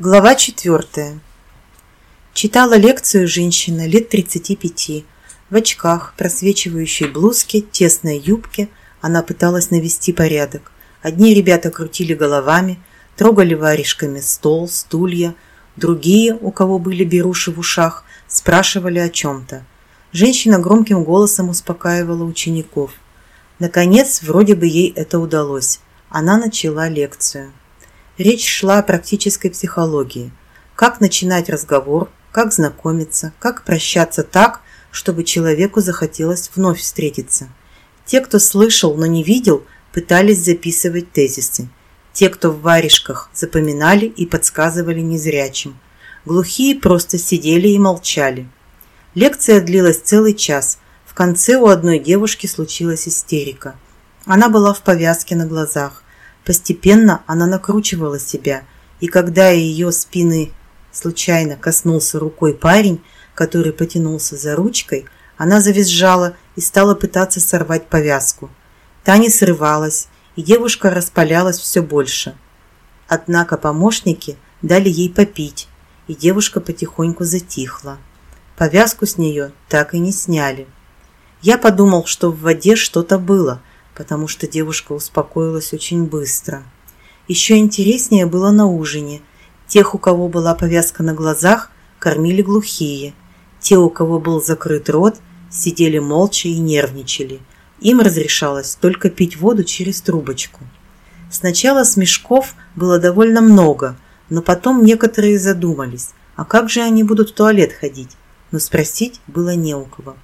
Глава четвертая. Читала лекцию женщина лет 35. В очках, просвечивающей блузке, тесной юбке она пыталась навести порядок. Одни ребята крутили головами, трогали варежками стол, стулья. Другие, у кого были беруши в ушах, спрашивали о чем-то. Женщина громким голосом успокаивала учеников. Наконец, вроде бы ей это удалось. Она начала лекцию. Речь шла о практической психологии. Как начинать разговор, как знакомиться, как прощаться так, чтобы человеку захотелось вновь встретиться. Те, кто слышал, но не видел, пытались записывать тезисы. Те, кто в варежках, запоминали и подсказывали незрячим. Глухие просто сидели и молчали. Лекция длилась целый час. В конце у одной девушки случилась истерика. Она была в повязке на глазах. Постепенно она накручивала себя, и когда ее спины случайно коснулся рукой парень, который потянулся за ручкой, она завизжала и стала пытаться сорвать повязку. Та не срывалась, и девушка распалялась все больше. Однако помощники дали ей попить, и девушка потихоньку затихла. Повязку с нее так и не сняли. Я подумал, что в воде что-то было – потому что девушка успокоилась очень быстро. Еще интереснее было на ужине. Тех, у кого была повязка на глазах, кормили глухие. Те, у кого был закрыт рот, сидели молча и нервничали. Им разрешалось только пить воду через трубочку. Сначала смешков было довольно много, но потом некоторые задумались, а как же они будут в туалет ходить? Но спросить было не у кого.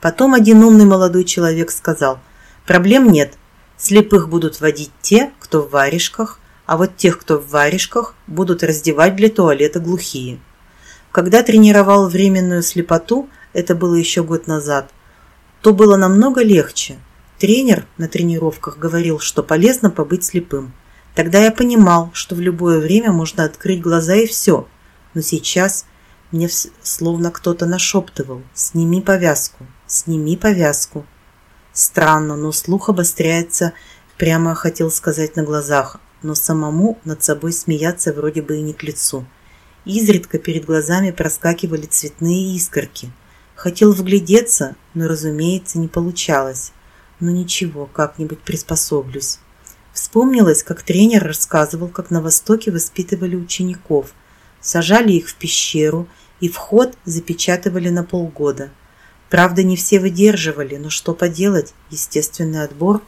Потом один умный молодой человек сказал – Проблем нет. Слепых будут водить те, кто в варежках, а вот тех, кто в варежках, будут раздевать для туалета глухие. Когда тренировал временную слепоту, это было еще год назад, то было намного легче. Тренер на тренировках говорил, что полезно побыть слепым. Тогда я понимал, что в любое время можно открыть глаза и все. Но сейчас мне словно кто-то нашептывал «Сними повязку, сними повязку». Странно, но слух обостряется, прямо хотел сказать на глазах, но самому над собой смеяться вроде бы и не к лицу. Изредка перед глазами проскакивали цветные искорки. Хотел вглядеться, но, разумеется, не получалось. Но ничего, как-нибудь приспособлюсь. Вспомнилось, как тренер рассказывал, как на Востоке воспитывали учеников. Сажали их в пещеру и вход запечатывали на полгода – Правда, не все выдерживали, но что поделать, естественный отбор.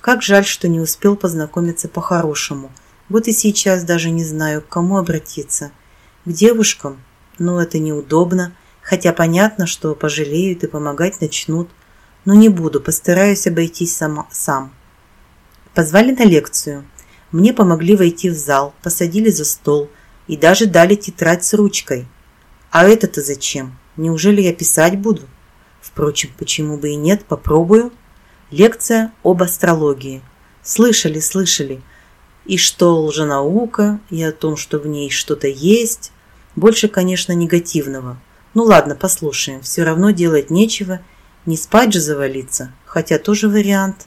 Как жаль, что не успел познакомиться по-хорошему. Вот и сейчас даже не знаю, к кому обратиться. К девушкам? Ну, это неудобно, хотя понятно, что пожалеют и помогать начнут. Но не буду, постараюсь обойтись сама, сам. Позвали на лекцию. Мне помогли войти в зал, посадили за стол и даже дали тетрадь с ручкой. А это-то зачем? Неужели я писать буду? Впрочем, почему бы и нет, попробую. Лекция об астрологии. Слышали, слышали. И что лженаука, и о том, что в ней что-то есть. Больше, конечно, негативного. Ну ладно, послушаем. Все равно делать нечего. Не спать же завалиться. Хотя тоже вариант.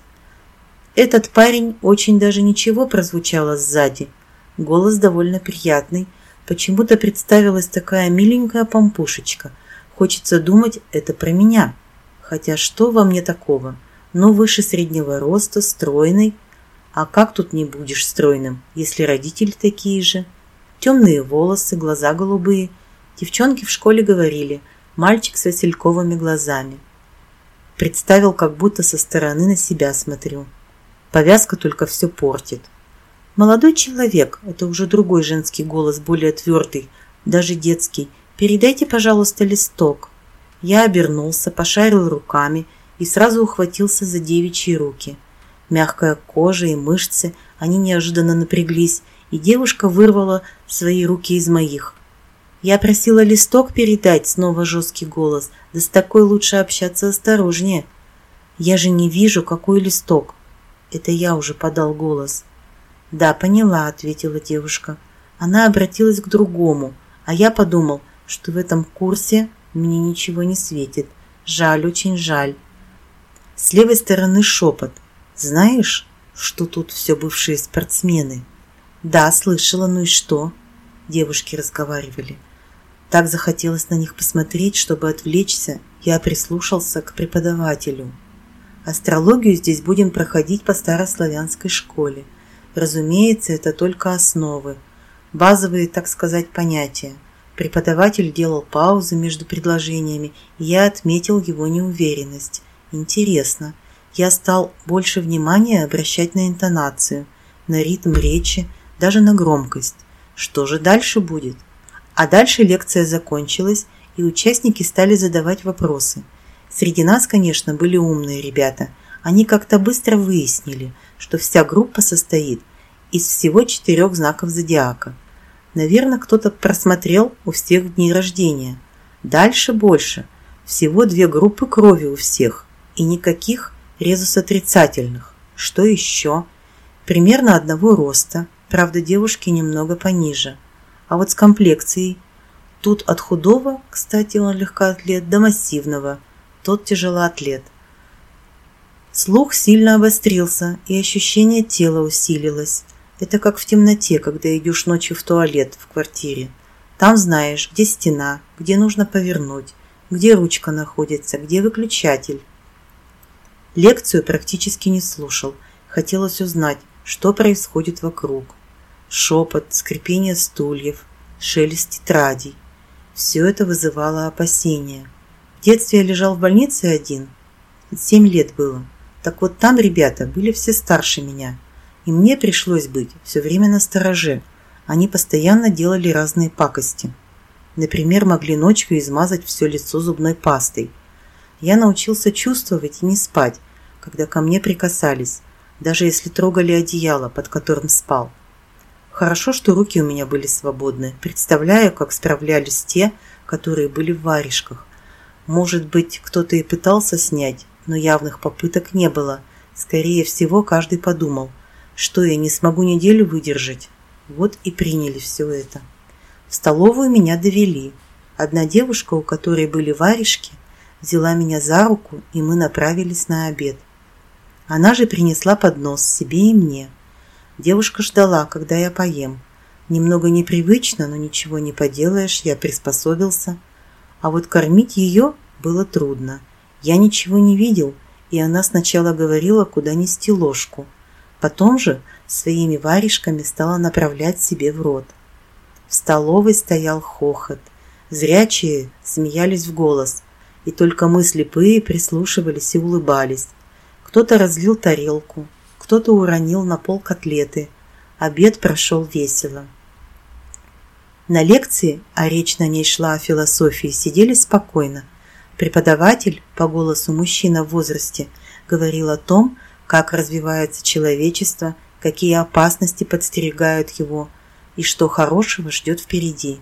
Этот парень очень даже ничего прозвучало сзади. Голос довольно приятный. Почему-то представилась такая миленькая помпушечка – Хочется думать, это про меня. Хотя что во мне такого? Ну, выше среднего роста, стройный. А как тут не будешь стройным, если родители такие же? Темные волосы, глаза голубые. Девчонки в школе говорили, мальчик с васильковыми глазами. Представил, как будто со стороны на себя смотрю. Повязка только все портит. Молодой человек, это уже другой женский голос, более твердый, даже детский, «Передайте, пожалуйста, листок». Я обернулся, пошарил руками и сразу ухватился за девичьи руки. Мягкая кожа и мышцы, они неожиданно напряглись, и девушка вырвала свои руки из моих. Я просила листок передать, снова жесткий голос. Да с такой лучше общаться осторожнее. Я же не вижу, какой листок. Это я уже подал голос. Да, поняла, ответила девушка. Она обратилась к другому, а я подумал, что в этом курсе мне ничего не светит. Жаль, очень жаль. С левой стороны шепот. Знаешь, что тут все бывшие спортсмены? Да, слышала, ну и что? девушки разговаривали. Так захотелось на них посмотреть, чтобы отвлечься, я прислушался к преподавателю. Астрологию здесь будем проходить по старославянской школе. Разумеется, это только основы, базовые, так сказать, понятия. Преподаватель делал паузы между предложениями, и я отметил его неуверенность. Интересно. Я стал больше внимания обращать на интонацию, на ритм речи, даже на громкость. Что же дальше будет? А дальше лекция закончилась, и участники стали задавать вопросы. Среди нас, конечно, были умные ребята. Они как-то быстро выяснили, что вся группа состоит из всего четырех знаков зодиака. Наверное, кто-то просмотрел у всех дни рождения. Дальше больше. Всего две группы крови у всех. И никаких резус отрицательных. Что еще? Примерно одного роста. Правда, девушки немного пониже. А вот с комплекцией. Тут от худого, кстати, он легкоатлет, до массивного. Тот тяжелоатлет. Слух сильно обострился, и ощущение тела усилилось. Это как в темноте, когда идешь ночью в туалет в квартире. Там знаешь, где стена, где нужно повернуть, где ручка находится, где выключатель. Лекцию практически не слушал. Хотелось узнать, что происходит вокруг шепот, скрипение стульев, шелест тетрадей. Все это вызывало опасения. В детстве я лежал в больнице один. Семь лет было. Так вот там ребята были все старше меня. И мне пришлось быть все время на стороже. Они постоянно делали разные пакости. Например, могли ночью измазать все лицо зубной пастой. Я научился чувствовать и не спать, когда ко мне прикасались, даже если трогали одеяло, под которым спал. Хорошо, что руки у меня были свободны. Представляю, как справлялись те, которые были в варежках. Может быть, кто-то и пытался снять, но явных попыток не было. Скорее всего, каждый подумал, что я не смогу неделю выдержать. Вот и приняли все это. В столовую меня довели. Одна девушка, у которой были варежки, взяла меня за руку, и мы направились на обед. Она же принесла поднос себе и мне. Девушка ждала, когда я поем. Немного непривычно, но ничего не поделаешь, я приспособился. А вот кормить ее было трудно. Я ничего не видел, и она сначала говорила, куда нести ложку. Потом же своими варежками стала направлять себе в рот. В столовой стоял хохот. Зрячие смеялись в голос, и только мы слепые прислушивались и улыбались. Кто-то разлил тарелку, кто-то уронил на пол котлеты. Обед прошел весело. На лекции, а речь на ней шла о философии, сидели спокойно. Преподаватель, по голосу мужчина в возрасте, говорил о том, как развивается человечество, какие опасности подстерегают его и что хорошего ждет впереди.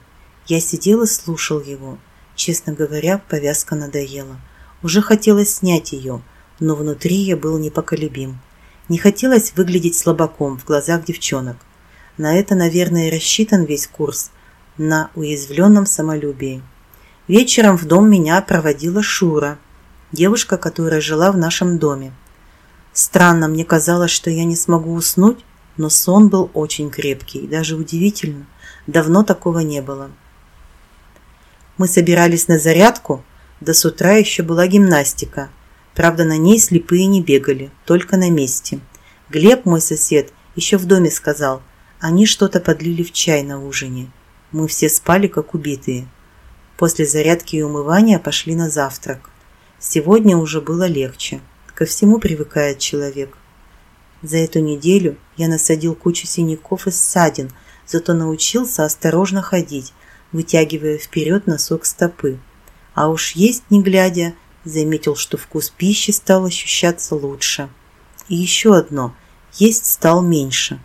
Я сидел и слушал его. Честно говоря, повязка надоела. Уже хотелось снять ее, но внутри я был непоколебим. Не хотелось выглядеть слабаком в глазах девчонок. На это, наверное, рассчитан весь курс, на уязвленном самолюбии. Вечером в дом меня проводила Шура, девушка, которая жила в нашем доме. Странно, мне казалось, что я не смогу уснуть, но сон был очень крепкий, и даже удивительно. Давно такого не было. Мы собирались на зарядку, до с утра еще была гимнастика – Правда, на ней слепые не бегали, только на месте. Глеб, мой сосед, еще в доме сказал, они что-то подлили в чай на ужине. Мы все спали, как убитые. После зарядки и умывания пошли на завтрак. Сегодня уже было легче. Ко всему привыкает человек. За эту неделю я насадил кучу синяков и ссадин, зато научился осторожно ходить, вытягивая вперед носок стопы. А уж есть не глядя – Заметил, что вкус пищи стал ощущаться лучше. И еще одно. Есть стал меньше.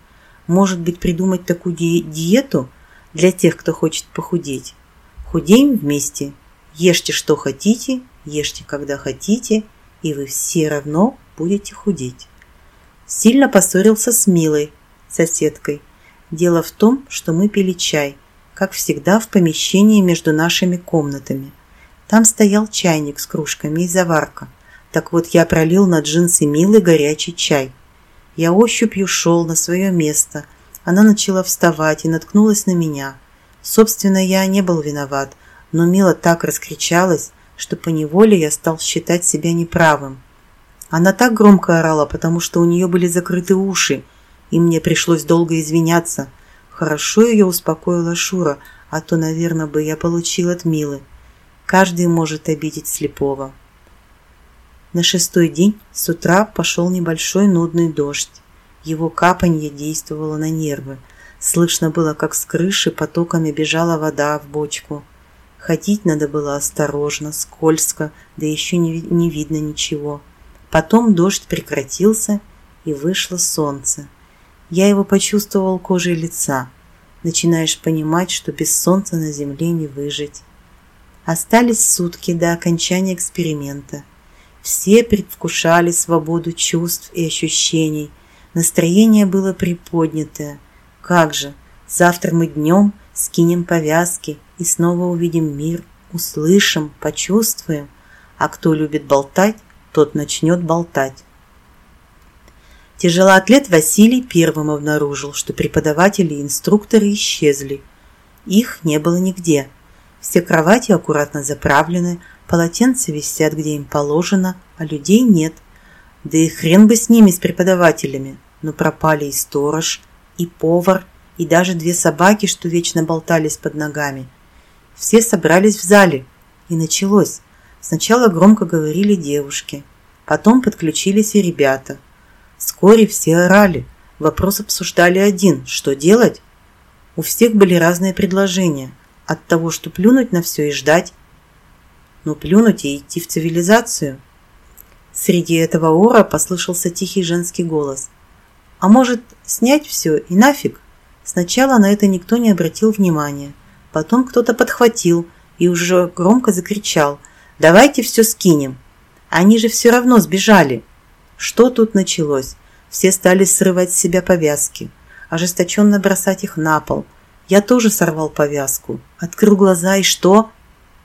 Может быть, придумать такую ди диету для тех, кто хочет похудеть. Худеем вместе. Ешьте, что хотите, ешьте, когда хотите, и вы все равно будете худеть. Сильно поссорился с Милой, соседкой. Дело в том, что мы пили чай, как всегда в помещении между нашими комнатами – там стоял чайник с кружками и заварка. Так вот я пролил на джинсы Милы горячий чай. Я ощупью шел на свое место. Она начала вставать и наткнулась на меня. Собственно, я не был виноват, но Мила так раскричалась, что поневоле я стал считать себя неправым. Она так громко орала, потому что у нее были закрыты уши, и мне пришлось долго извиняться. Хорошо ее успокоила Шура, а то, наверное, бы я получил от Милы. Каждый может обидеть слепого. На шестой день с утра пошел небольшой нудный дождь. Его капанье действовало на нервы. Слышно было, как с крыши потоками бежала вода в бочку. Ходить надо было осторожно, скользко, да еще не, не видно ничего. Потом дождь прекратился, и вышло солнце. Я его почувствовал кожей лица. Начинаешь понимать, что без солнца на земле не выжить. Остались сутки до окончания эксперимента. Все предвкушали свободу чувств и ощущений. Настроение было приподнятое. Как же, завтра мы днем скинем повязки и снова увидим мир, услышим, почувствуем. А кто любит болтать, тот начнет болтать. Тяжелоатлет Василий первым обнаружил, что преподаватели и инструкторы исчезли. Их не было нигде. Все кровати аккуратно заправлены, полотенца висят, где им положено, а людей нет. Да и хрен бы с ними, с преподавателями. Но пропали и сторож, и повар, и даже две собаки, что вечно болтались под ногами. Все собрались в зале, и началось. Сначала громко говорили девушки, потом подключились и ребята. Вскоре все орали. Вопрос обсуждали один – что делать? У всех были разные предложения. От того, что плюнуть на все и ждать, но плюнуть и идти в цивилизацию. Среди этого ора послышался тихий женский голос. А может, снять все и нафиг? Сначала на это никто не обратил внимания. Потом кто-то подхватил и уже громко закричал – Давайте все скинем. Они же все равно сбежали. Что тут началось? Все стали срывать с себя повязки, ожесточенно бросать их на пол. Я тоже сорвал повязку. Открыл глаза и что?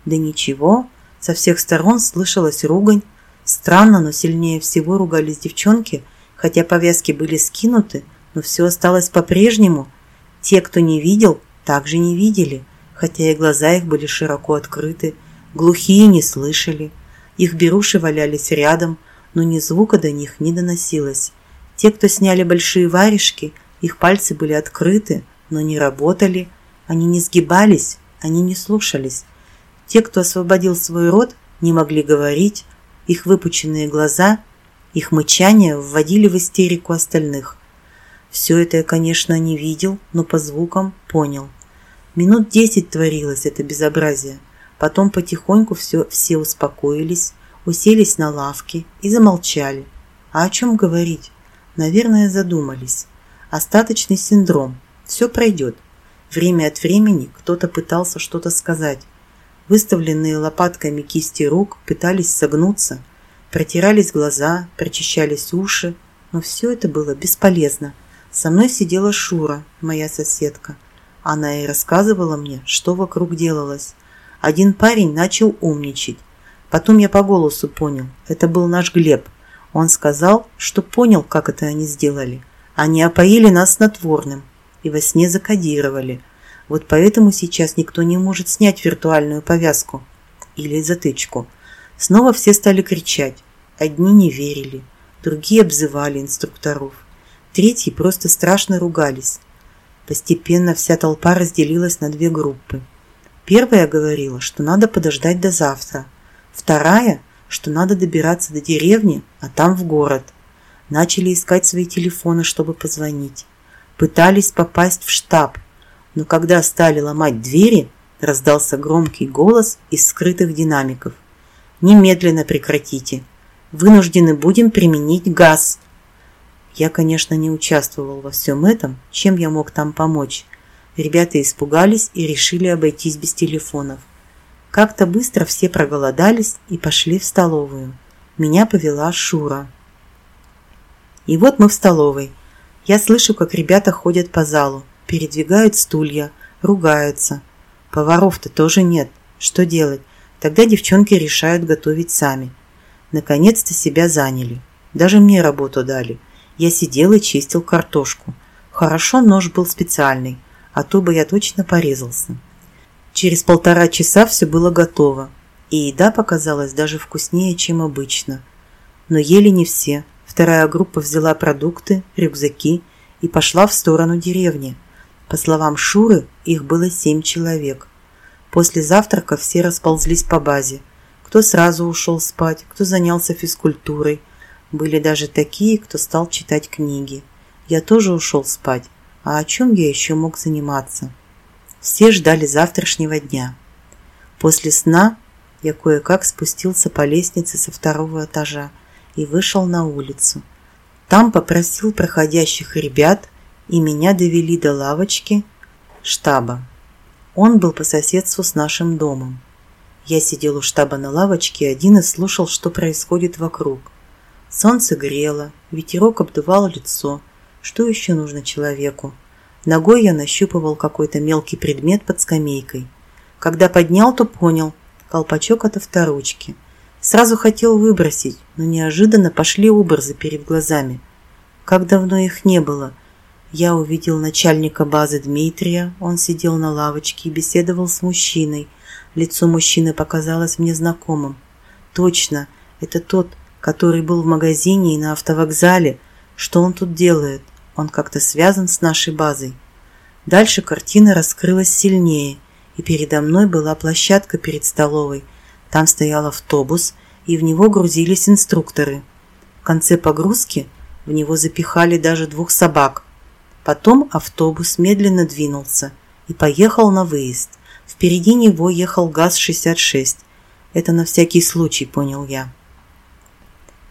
Да ничего. Со всех сторон слышалась ругань. Странно, но сильнее всего ругались девчонки, хотя повязки были скинуты, но все осталось по-прежнему. Те, кто не видел, также не видели, хотя и глаза их были широко открыты, Глухие не слышали. Их беруши валялись рядом, но ни звука до них не доносилось. Те, кто сняли большие варежки, их пальцы были открыты, но не работали. Они не сгибались, они не слушались. Те, кто освободил свой рот, не могли говорить. Их выпученные глаза, их мычание вводили в истерику остальных. Все это я, конечно, не видел, но по звукам понял. Минут десять творилось это безобразие. Потом потихоньку все, все успокоились, уселись на лавке и замолчали. А о чем говорить? Наверное, задумались. Остаточный синдром. Все пройдет. Время от времени кто-то пытался что-то сказать. Выставленные лопатками кисти рук пытались согнуться, протирались глаза, прочищались уши, но все это было бесполезно. Со мной сидела Шура, моя соседка. Она и рассказывала мне, что вокруг делалось. Один парень начал умничать. Потом я по голосу понял, это был наш Глеб. Он сказал, что понял, как это они сделали. Они опоили нас снотворным и во сне закодировали. Вот поэтому сейчас никто не может снять виртуальную повязку или затычку. Снова все стали кричать. Одни не верили, другие обзывали инструкторов. Третьи просто страшно ругались. Постепенно вся толпа разделилась на две группы. Первая говорила, что надо подождать до завтра. Вторая, что надо добираться до деревни, а там в город. Начали искать свои телефоны, чтобы позвонить. Пытались попасть в штаб, но когда стали ломать двери, раздался громкий голос из скрытых динамиков. «Немедленно прекратите! Вынуждены будем применить газ!» Я, конечно, не участвовал во всем этом, чем я мог там помочь, Ребята испугались и решили обойтись без телефонов. Как-то быстро все проголодались и пошли в столовую. Меня повела Шура. И вот мы в столовой. Я слышу, как ребята ходят по залу, передвигают стулья, ругаются. Поваров-то тоже нет. Что делать? Тогда девчонки решают готовить сами. Наконец-то себя заняли. Даже мне работу дали. Я сидел и чистил картошку. Хорошо нож был специальный а то бы я точно порезался. Через полтора часа все было готово, и еда показалась даже вкуснее, чем обычно. Но ели не все. Вторая группа взяла продукты, рюкзаки и пошла в сторону деревни. По словам Шуры, их было семь человек. После завтрака все расползлись по базе. Кто сразу ушел спать, кто занялся физкультурой. Были даже такие, кто стал читать книги. Я тоже ушел спать. А о чем я еще мог заниматься? Все ждали завтрашнего дня. После сна я кое-как спустился по лестнице со второго этажа и вышел на улицу. Там попросил проходящих ребят, и меня довели до лавочки штаба. Он был по соседству с нашим домом. Я сидел у штаба на лавочке один и слушал, что происходит вокруг. Солнце грело, ветерок обдувал лицо. Что еще нужно человеку? Ногой я нащупывал какой-то мелкий предмет под скамейкой. Когда поднял, то понял – колпачок от авторучки – Сразу хотел выбросить, но неожиданно пошли образы перед глазами. Как давно их не было. Я увидел начальника базы Дмитрия, он сидел на лавочке и беседовал с мужчиной. Лицо мужчины показалось мне знакомым. Точно, это тот, который был в магазине и на автовокзале. Что он тут делает? Он как-то связан с нашей базой. Дальше картина раскрылась сильнее, и передо мной была площадка перед столовой – там стоял автобус, и в него грузились инструкторы. В конце погрузки в него запихали даже двух собак. Потом автобус медленно двинулся и поехал на выезд. Впереди него ехал ГАЗ-66. Это на всякий случай, понял я.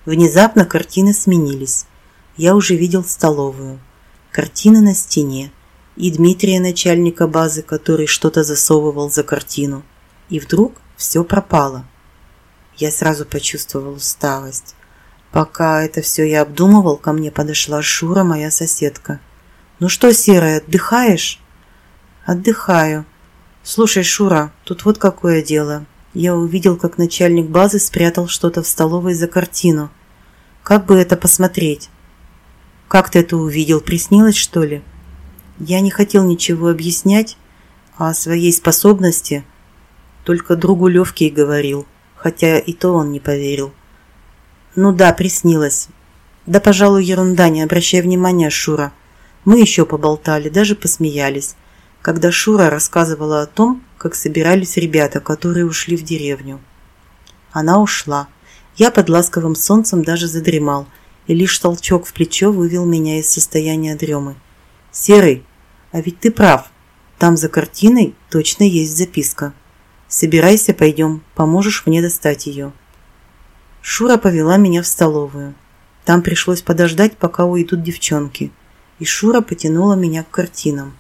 Внезапно картины сменились. Я уже видел столовую. Картины на стене. И Дмитрия, начальника базы, который что-то засовывал за картину. И вдруг все пропало. Я сразу почувствовал усталость. Пока это все я обдумывал, ко мне подошла Шура, моя соседка. «Ну что, Серая, отдыхаешь?» «Отдыхаю. Слушай, Шура, тут вот какое дело. Я увидел, как начальник базы спрятал что-то в столовой за картину. Как бы это посмотреть?» «Как ты это увидел? Приснилось, что ли?» Я не хотел ничего объяснять о своей способности – только другу Левке и говорил, хотя и то он не поверил. Ну да, приснилось. Да, пожалуй, ерунда, не обращай внимания, Шура. Мы еще поболтали, даже посмеялись, когда Шура рассказывала о том, как собирались ребята, которые ушли в деревню. Она ушла. Я под ласковым солнцем даже задремал, и лишь толчок в плечо вывел меня из состояния дремы. «Серый, а ведь ты прав. Там за картиной точно есть записка». Собирайся, пойдем, поможешь мне достать ее. Шура повела меня в столовую. Там пришлось подождать, пока уйдут девчонки. И Шура потянула меня к картинам.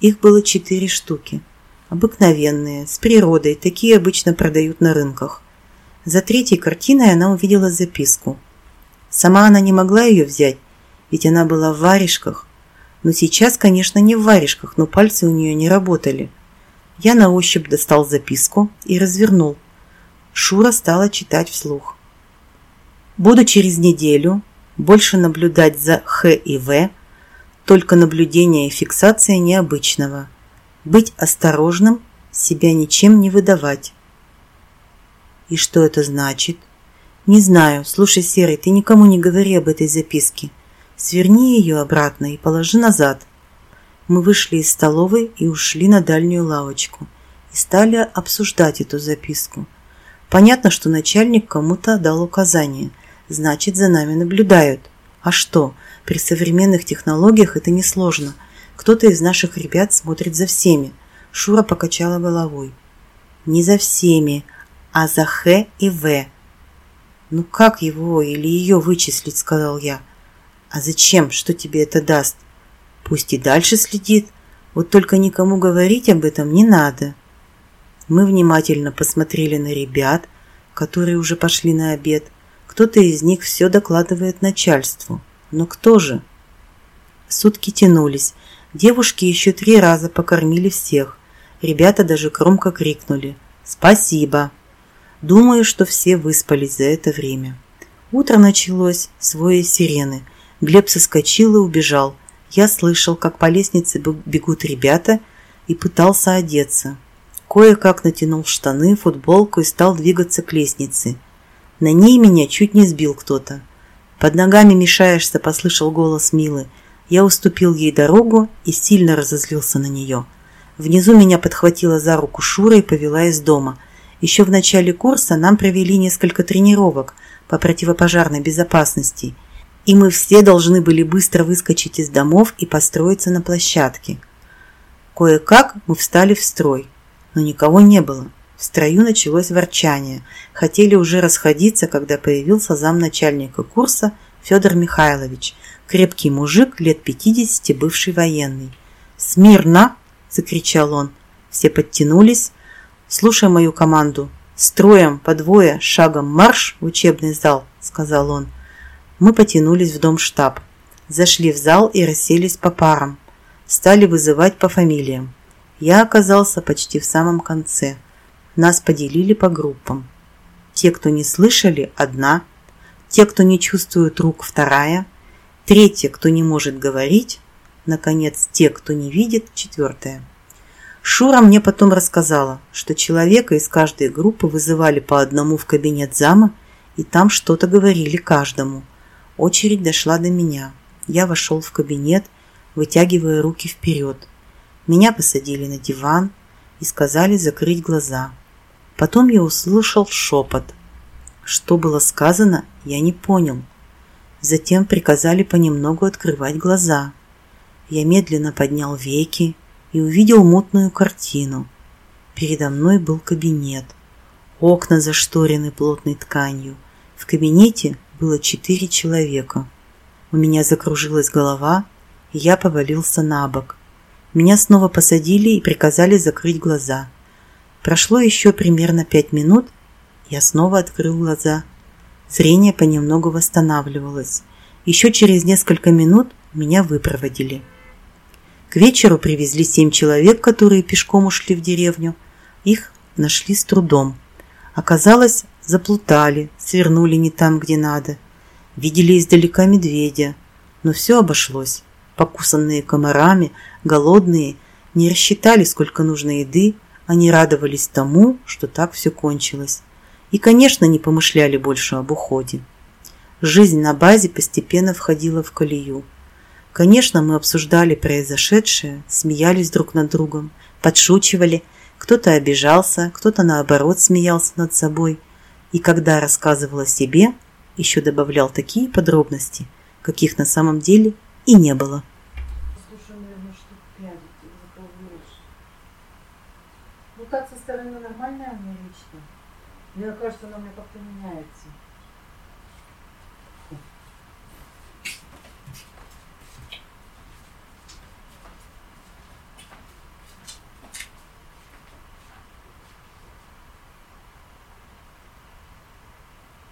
Их было четыре штуки. Обыкновенные, с природой, такие обычно продают на рынках. За третьей картиной она увидела записку. Сама она не могла ее взять, ведь она была в варежках. Но сейчас, конечно, не в варежках, но пальцы у нее не работали. Я на ощупь достал записку и развернул. Шура стала читать вслух. Буду через неделю больше наблюдать за Х и В, только наблюдение и фиксация необычного. Быть осторожным, себя ничем не выдавать. И что это значит? Не знаю. Слушай, Серый, ты никому не говори об этой записке. Сверни ее обратно и положи назад. Мы вышли из столовой и ушли на дальнюю лавочку и стали обсуждать эту записку. Понятно, что начальник кому-то дал указание, значит, за нами наблюдают. А что, при современных технологиях это несложно. Кто-то из наших ребят смотрит за всеми. Шура покачала головой. Не за всеми, а за Х и В. Ну как его или ее вычислить, сказал я. А зачем? Что тебе это даст? Пусть и дальше следит, вот только никому говорить об этом не надо. Мы внимательно посмотрели на ребят, которые уже пошли на обед. Кто-то из них все докладывает начальству. Но кто же? Сутки тянулись. Девушки еще три раза покормили всех. Ребята даже громко крикнули «Спасибо!». Думаю, что все выспались за это время. Утро началось с воя сирены. Глеб соскочил и убежал – Я слышал, как по лестнице бегут ребята и пытался одеться. Кое-как натянул штаны, футболку и стал двигаться к лестнице. На ней меня чуть не сбил кто-то. «Под ногами мешаешься», – послышал голос Милы. Я уступил ей дорогу и сильно разозлился на нее. Внизу меня подхватила за руку Шура и повела из дома. Еще в начале курса нам провели несколько тренировок по противопожарной безопасности, и мы все должны были быстро выскочить из домов и построиться на площадке. Кое-как мы встали в строй, но никого не было. В строю началось ворчание. Хотели уже расходиться, когда появился замначальника курса Федор Михайлович, крепкий мужик лет 50, бывший военный. «Смирно!» – закричал он. Все подтянулись. «Слушай мою команду. Строем по двое, шагом марш в учебный зал», – сказал он. Мы потянулись в дом штаб. Зашли в зал и расселись по парам. Стали вызывать по фамилиям. Я оказался почти в самом конце – нас поделили по группам. Те, кто не слышали, одна. Те, кто не чувствует рук, вторая. Третья, кто не может говорить. Наконец, те, кто не видит, четвертая. Шура мне потом рассказала, что человека из каждой группы вызывали по одному в кабинет зама, и там что-то говорили каждому. Очередь дошла до меня. Я вошел в кабинет, вытягивая руки вперед. Меня посадили на диван и сказали закрыть глаза. Потом я услышал шепот. Что было сказано, я не понял. Затем приказали понемногу открывать глаза. Я медленно поднял веки и увидел мутную картину. Передо мной был кабинет. Окна зашторены плотной тканью. В кабинете было четыре человека. У меня закружилась голова, и я повалился на бок. Меня снова посадили и приказали закрыть глаза – Прошло еще примерно пять минут, я снова открыл глаза. Зрение понемногу восстанавливалось. Еще через несколько минут меня выпроводили. К вечеру привезли семь человек, которые пешком ушли в деревню. Их нашли с трудом. Оказалось, заплутали, свернули не там, где надо. Видели издалека медведя, но все обошлось. Покусанные комарами, голодные, не рассчитали, сколько нужно еды, они радовались тому, что так все кончилось. И, конечно, не помышляли больше об уходе. Жизнь на базе постепенно входила в колею. Конечно, мы обсуждали произошедшее, смеялись друг над другом, подшучивали, кто-то обижался, кто-то наоборот смеялся над собой. И когда рассказывал о себе, еще добавлял такие подробности, каких на самом деле и не было. так со стороны нормальная мне лично. Мне кажется, она мне как-то меняется.